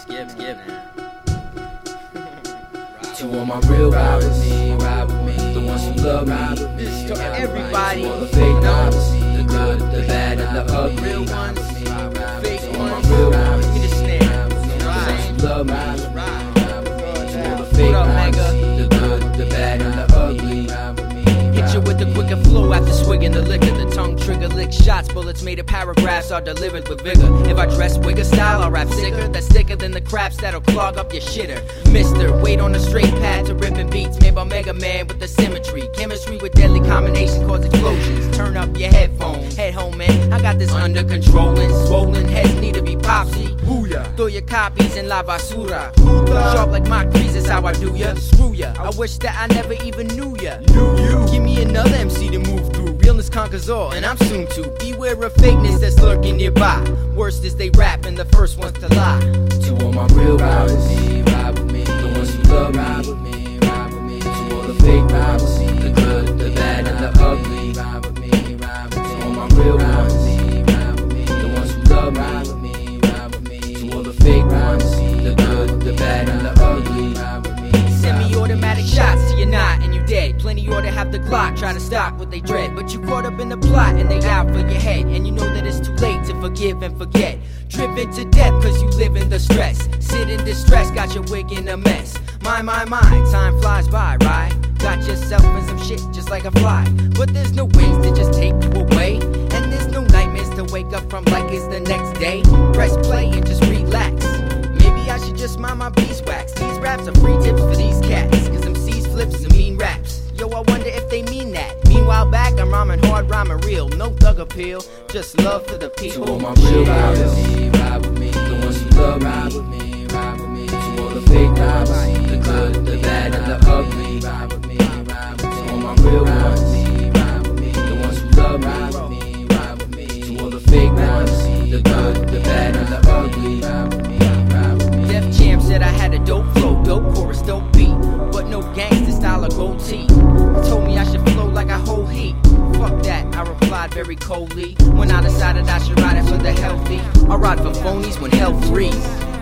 Skip, skip. To all my real ride with me, ride with me. The ones who love me. This to everybody. To all the fake ones, the good, the bad, and the ugly. Real ones, fake To all my ones. real ones. Give me the snare. Who love me. To all the fake ones, the good, the bad, and the ugly. Hit you with the quicker flow after swigging the liquor. Trigger lick shots, bullets made of paragraphs are delivered with vigor. If I dress wigger style, I'll rap sicker. That's thicker than the craps that'll clog up your shitter. Mister, wait on the straight path to ripping beats made by Mega Man with the symmetry. Chemistry with deadly combinations cause explosions. Turn up your headphones. Head home, man. I got this under control and swollen heads need to be popsy. Throw your copies in la basura. Sharp like my crease is how I do ya. Screw ya. I wish that I never even knew ya. Give me another MC to move. Realness conquers all, and I'm soon to. Beware of fakeness that's lurking nearby. Worst is they rap and the first ones to lie. To all my real ride with me, ride with me. The ones who love me, ride with me, ride with me. To all the fake ride Have the clock, try to stop what they dread, but you caught up in the plot and they out for your head, and you know that it's too late to forgive and forget. Driven to death cause you live in the stress. Sit in distress, got your wig in a mess. My, my, my, time flies by, right? Got yourself in some shit just like a fly. But there's no wings to just take you away. And there's no nightmares to wake up from like it's the next day. Press play and just relax. Hard, real. No thug appeal, just love for the people. To all my real ride with me, ride with me. The ones who love ride with me, ride with me. To all the fake ones, the good, the bad, and the ugly. Ride with me, ride with me. To all my real ones, ride with me. The ones who love me, ride with me, ride with me. To all the fake ones, the good, the bad, and the ugly. Ride with me, ride with me. Def Jam said I had a dope Replied very coldly. When I decided I should ride it for the healthy, I ride for phonies when hell freeze.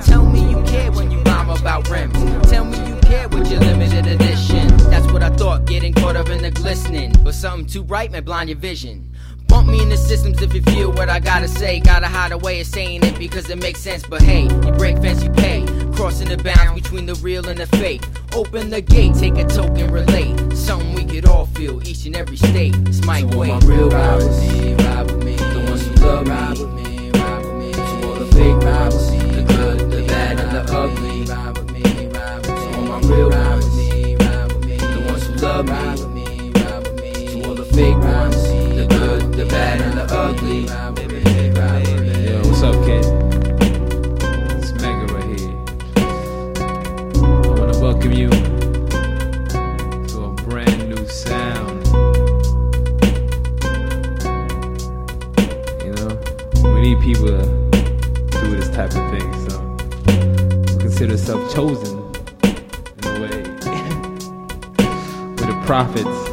Tell me you care when you rhyme about rims. Tell me you care with your limited edition. That's what I thought, getting caught up in the glistening. But something too bright may blind your vision. Bump me in the systems if you feel what I gotta say. Gotta hide a way of saying it because it makes sense. But hey, you break fence, you pay. Crossing the bounds between the real and the fake. Open the gate, take a token, relate. Something we could all feel each and every state. It's Mike To all my real ride with me, ride with me. The ones who love me, ride with me, ride with me. To all the fake ride with me, the good, the bad, and the ugly. Ride with me, ride with me. To all my real ride with me, ride with me. The ones who love me, ride with me, ride with me. To all the fake ones, the good, the bad, and the ugly. Ride welcome you to a brand new sound. You know, we need people to do this type of thing, so we consider ourselves chosen in a way. We're the prophets